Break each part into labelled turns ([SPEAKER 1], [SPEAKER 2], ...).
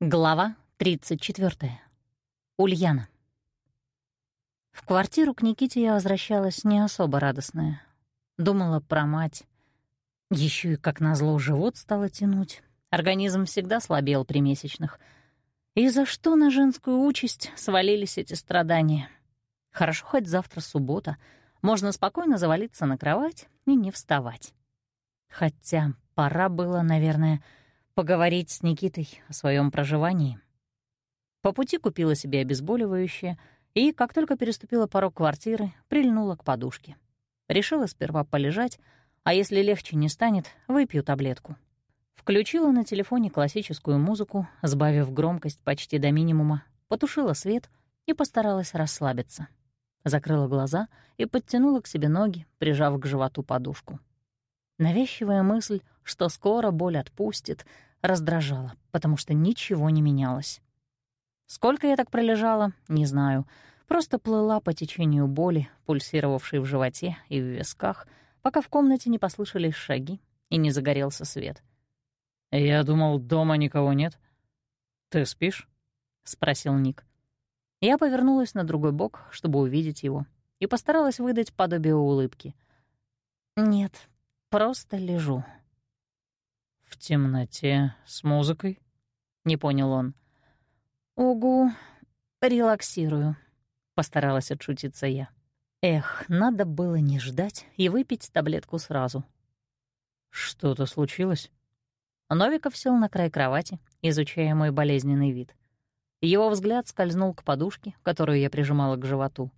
[SPEAKER 1] Глава 34. Ульяна. В квартиру к Никите я возвращалась не особо радостная. Думала про мать. Еще и, как назло, живот стало тянуть. Организм всегда слабел при месячных. И за что на женскую участь свалились эти страдания? Хорошо, хоть завтра суббота. Можно спокойно завалиться на кровать и не вставать. Хотя пора было, наверное, поговорить с Никитой о своем проживании. По пути купила себе обезболивающее и, как только переступила порог квартиры, прильнула к подушке. Решила сперва полежать, а если легче не станет, выпью таблетку. Включила на телефоне классическую музыку, сбавив громкость почти до минимума, потушила свет и постаралась расслабиться. Закрыла глаза и подтянула к себе ноги, прижав к животу подушку. Навязчивая мысль, что скоро боль отпустит, раздражала, потому что ничего не менялось. Сколько я так пролежала, не знаю. Просто плыла по течению боли, пульсировавшей в животе и в висках, пока в комнате не послышались шаги и не загорелся свет.
[SPEAKER 2] «Я думал, дома никого нет. Ты спишь?» — спросил Ник.
[SPEAKER 1] Я повернулась на другой бок, чтобы увидеть его, и постаралась выдать подобие улыбки. «Нет, просто лежу».
[SPEAKER 2] «В темноте с музыкой?» — не понял он.
[SPEAKER 1] «Угу, релаксирую», — постаралась отшутиться я. Эх, надо было не ждать и выпить таблетку сразу.
[SPEAKER 2] «Что-то случилось?»
[SPEAKER 1] Новиков сел на край кровати, изучая мой болезненный вид. Его взгляд скользнул к подушке, которую я прижимала к животу.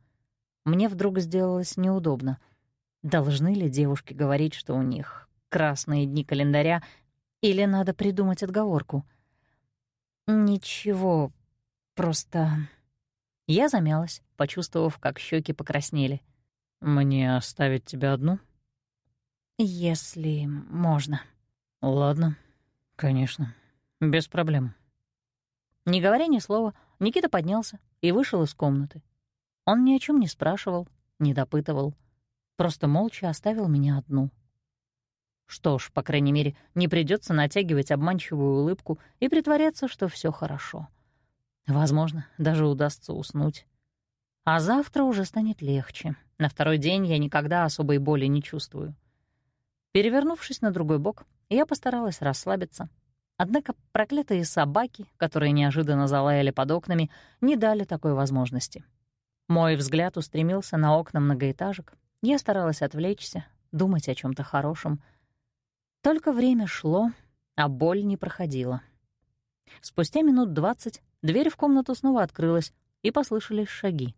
[SPEAKER 1] Мне вдруг сделалось неудобно. Должны ли девушки говорить, что у них красные дни календаря или надо придумать отговорку? Ничего, просто... Я замялась, почувствовав, как щеки покраснели.
[SPEAKER 2] «Мне оставить тебя одну?»
[SPEAKER 1] «Если можно».
[SPEAKER 2] «Ладно, конечно, без проблем».
[SPEAKER 1] Не говоря ни слова, Никита поднялся и вышел из комнаты. Он ни о чем не спрашивал, не допытывал, просто молча оставил меня одну. Что ж, по крайней мере, не придется натягивать обманчивую улыбку и притворяться, что все хорошо. Возможно, даже удастся уснуть. А завтра уже станет легче. На второй день я никогда особой боли не чувствую. Перевернувшись на другой бок, я постаралась расслабиться. Однако проклятые собаки, которые неожиданно залаяли под окнами, не дали такой возможности. Мой взгляд устремился на окна многоэтажек. Я старалась отвлечься, думать о чем то хорошем — только время шло, а боль не проходила. Спустя минут двадцать дверь в комнату снова открылась, и послышались шаги.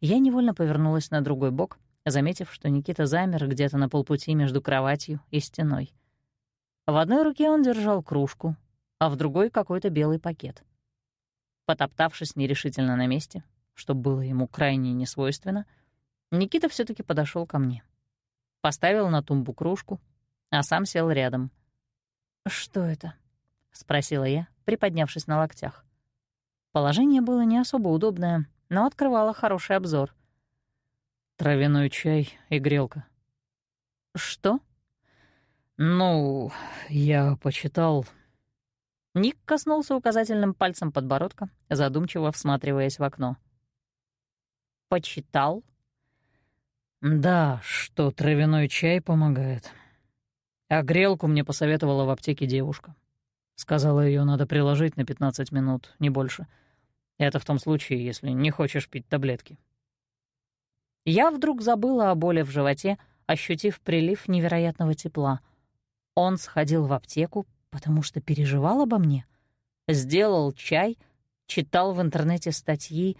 [SPEAKER 1] Я невольно повернулась на другой бок, заметив, что Никита замер где-то на полпути между кроватью и стеной. В одной руке он держал кружку, а в другой — какой-то белый пакет. Потоптавшись нерешительно на месте, что было ему крайне несвойственно, Никита все таки подошел ко мне. Поставил на тумбу кружку, а сам сел рядом. «Что это?» — спросила я, приподнявшись на локтях. Положение было не особо удобное, но открывало хороший обзор.
[SPEAKER 2] «Травяной чай и грелка».
[SPEAKER 1] «Что?»
[SPEAKER 2] «Ну, я почитал...»
[SPEAKER 1] Ник коснулся указательным пальцем подбородка, задумчиво всматриваясь в окно. «Почитал?»
[SPEAKER 2] «Да, что травяной чай помогает», а грелку мне посоветовала в аптеке девушка. Сказала, ее надо приложить на 15 минут, не больше. Это в том случае, если не хочешь пить таблетки.
[SPEAKER 1] Я вдруг забыла о боли в животе, ощутив прилив невероятного тепла. Он сходил в аптеку, потому что переживал обо мне. Сделал чай, читал в интернете статьи.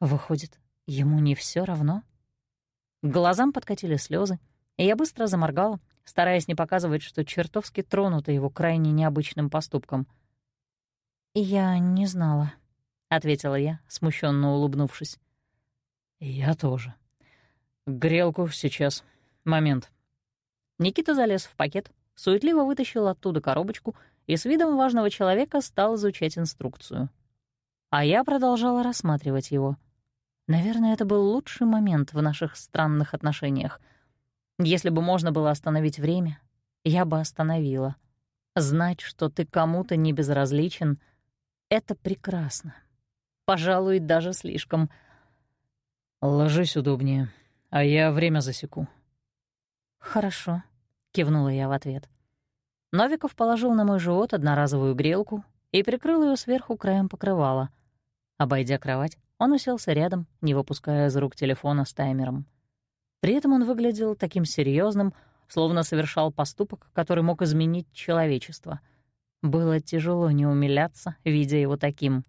[SPEAKER 1] Выходит, ему не все равно? К глазам подкатили слезы, и я быстро заморгала, стараясь не показывать, что чертовски тронута его крайне необычным поступком. «Я не знала», — ответила я, смущенно улыбнувшись.
[SPEAKER 2] «Я тоже. Грелку сейчас. Момент».
[SPEAKER 1] Никита залез в пакет, суетливо вытащил оттуда коробочку и с видом важного человека стал изучать инструкцию. А я продолжала рассматривать его. Наверное, это был лучший момент в наших странных отношениях — если бы можно было остановить время, я бы остановила. Знать, что ты кому-то не безразличен, это прекрасно. Пожалуй, даже слишком.
[SPEAKER 2] «Ложись удобнее, а я время засеку».
[SPEAKER 1] «Хорошо», — кивнула я в ответ. Новиков положил на мой живот одноразовую грелку и прикрыл ее сверху краем покрывала. Обойдя кровать, он уселся рядом, не выпуская из рук телефона с таймером. При этом он выглядел таким серьезным, словно совершал поступок, который мог изменить человечество. Было тяжело не умиляться, видя его таким.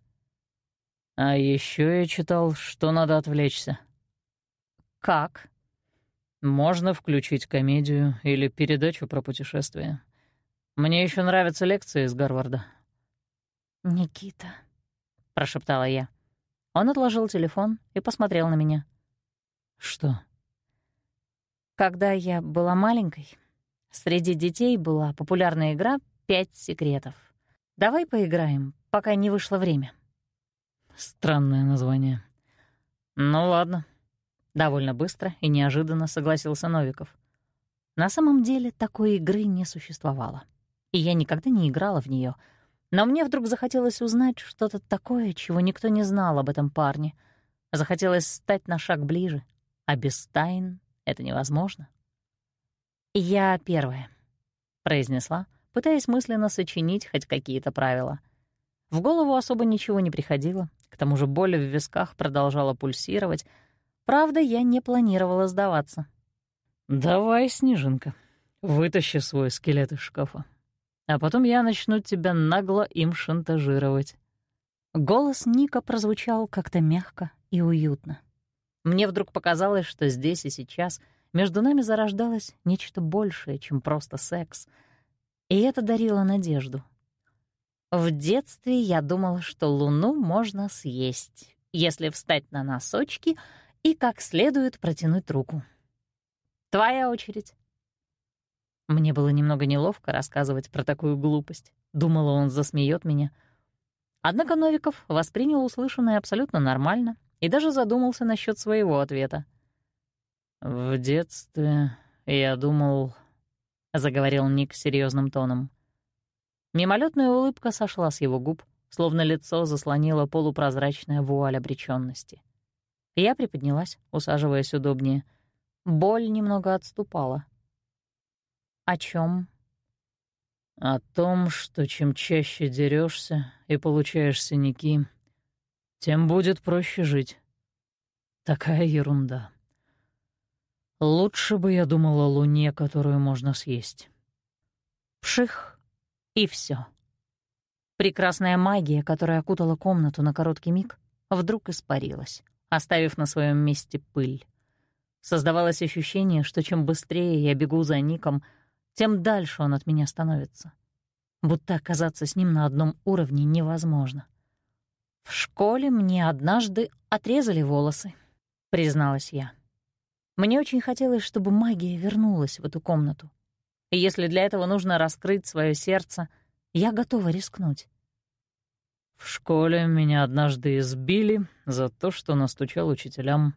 [SPEAKER 2] «А еще я читал, что надо отвлечься».
[SPEAKER 1] «Как?»
[SPEAKER 2] «Можно включить комедию или передачу про путешествия. Мне еще нравятся лекции из Гарварда».
[SPEAKER 1] «Никита», — прошептала я. Он отложил телефон и посмотрел на меня.
[SPEAKER 2] «Что?»
[SPEAKER 1] Когда я была маленькой, среди детей была популярная игра «Пять секретов». Давай поиграем, пока не вышло время.
[SPEAKER 2] Странное название.
[SPEAKER 1] Ну ладно. Довольно быстро и неожиданно согласился Новиков. На самом деле такой игры не существовало. И я никогда не играла в нее. Но мне вдруг захотелось узнать что-то такое, чего никто не знал об этом парне. Захотелось стать на шаг ближе. А без тайн это невозможно. «Я первая», — произнесла, пытаясь мысленно сочинить хоть какие-то правила. В голову особо ничего не приходило, к тому же боль в висках продолжала пульсировать. Правда, я не планировала сдаваться.
[SPEAKER 2] «Давай, Снежинка, вытащи свой скелет из шкафа, а потом я начну тебя нагло им шантажировать».
[SPEAKER 1] Голос Ника прозвучал как-то мягко и уютно. Мне вдруг показалось, что здесь и сейчас между нами зарождалось нечто большее, чем просто секс. И это дарило надежду. В детстве я думала, что луну можно съесть, если встать на носочки и как следует протянуть руку. Твоя очередь. Мне было немного неловко рассказывать про такую глупость. Думала, он засмеет меня. Однако Новиков воспринял услышанное абсолютно нормально и даже задумался насчет своего ответа.
[SPEAKER 2] «В детстве я думал...» — заговорил Ник серьезным тоном.
[SPEAKER 1] Мимолетная улыбка сошла с его губ, словно лицо заслонило полупрозрачная вуаль обреченности. Я приподнялась, усаживаясь удобнее. Боль немного отступала. «О чем?
[SPEAKER 2] «О том, что чем чаще дерешься и получаешь синяки, тем будет проще жить. Такая ерунда. Лучше бы я думал о луне, которую можно съесть.
[SPEAKER 1] Пших, и все. Прекрасная магия, которая окутала комнату на короткий миг, вдруг испарилась, оставив на своем месте пыль. Создавалось ощущение, что чем быстрее я бегу за Ником, тем дальше он от меня становится. Будто оказаться с ним на одном уровне невозможно. «В школе мне однажды отрезали волосы», — призналась я. Мне очень хотелось, чтобы магия вернулась в эту комнату. И если для этого нужно раскрыть свое сердце, я готова рискнуть.
[SPEAKER 2] В школе меня однажды избили за то, что настучал учителям.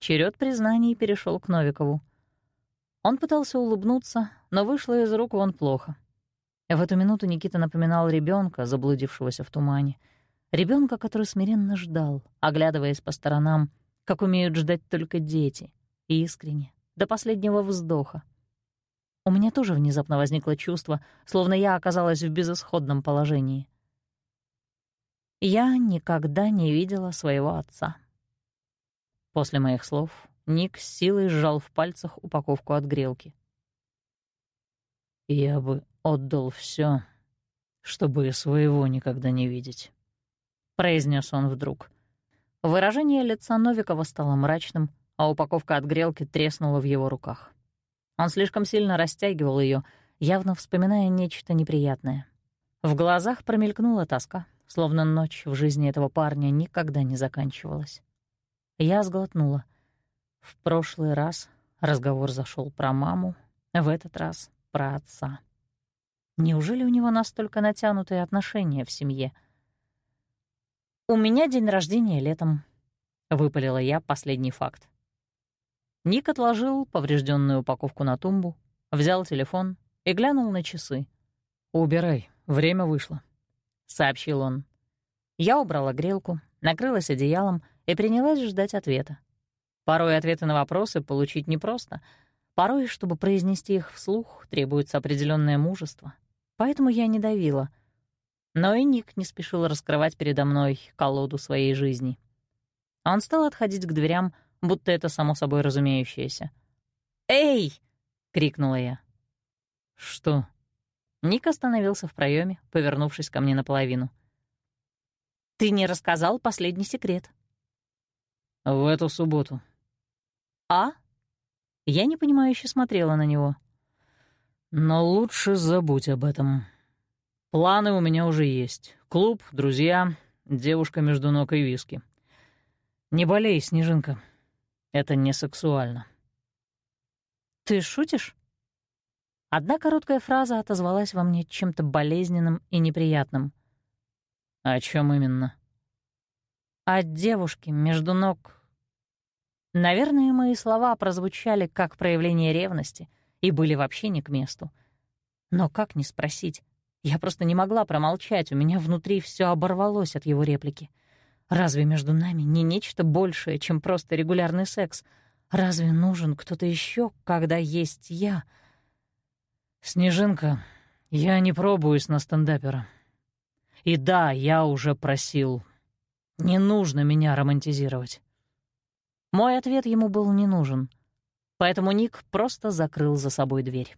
[SPEAKER 1] Черед признаний перешел к Новикову. Он пытался улыбнуться, но вышло из рук вон плохо. В эту минуту Никита напоминал ребенка, заблудившегося в тумане — Ребенка, который смиренно ждал, оглядываясь по сторонам, как умеют ждать только дети, искренне, до последнего вздоха. У меня тоже внезапно возникло чувство, словно я оказалась в безысходном положении. Я никогда не видела своего отца. После моих слов Ник с силой сжал в пальцах упаковку от грелки.
[SPEAKER 2] «Я бы отдал все, чтобы своего никогда не видеть»
[SPEAKER 1] произнес он вдруг. Выражение лица Новикова стало мрачным, а упаковка от грелки треснула в его руках. Он слишком сильно растягивал ее, явно вспоминая нечто неприятное. В глазах промелькнула тоска, словно ночь в жизни этого парня никогда не заканчивалась. Я сглотнула. В прошлый раз разговор зашел про маму, в этот раз — про отца. Неужели у него настолько натянутые отношения в семье — «У меня день рождения летом», — выпалила я последний факт. Ник отложил поврежденную упаковку на тумбу, взял телефон и глянул на часы.
[SPEAKER 2] «Убирай, время вышло», —
[SPEAKER 1] сообщил он. Я убрала грелку, накрылась одеялом и принялась ждать ответа. Порой ответы на вопросы получить непросто. Порой, чтобы произнести их вслух, требуется определенное мужество. Поэтому я не давила. Но и Ник не спешил раскрывать передо мной колоду своей жизни. Он стал отходить к дверям, будто это само собой разумеющееся. «Эй!» — крикнула я.
[SPEAKER 2] «Что?»
[SPEAKER 1] Ник остановился в проеме, повернувшись ко мне наполовину. «Ты не рассказал последний секрет».
[SPEAKER 2] «В эту субботу».
[SPEAKER 1] «А?» Я непонимающе смотрела на него.
[SPEAKER 2] «Но лучше забудь об этом. Планы у меня уже есть. Клуб, друзья, девушка между ног и виски. Не болей, Снежинка. Это не сексуально».
[SPEAKER 1] «Ты шутишь?» Одна короткая фраза отозвалась во мне чем-то болезненным и неприятным.
[SPEAKER 2] «О чем именно?»
[SPEAKER 1] «О девушке между ног». Наверное, мои слова прозвучали как проявление ревности и были вообще не к месту. Но как не спросить? Я просто не могла промолчать, у меня внутри все оборвалось от его реплики. Разве между нами не нечто большее, чем просто регулярный секс? Разве нужен кто-то еще, когда есть я —
[SPEAKER 2] «Снежинка, я не пробуюсь на стендапера. И да, я уже просил. Не нужно меня романтизировать».
[SPEAKER 1] Мой ответ ему был не нужен, поэтому Ник просто закрыл за собой дверь.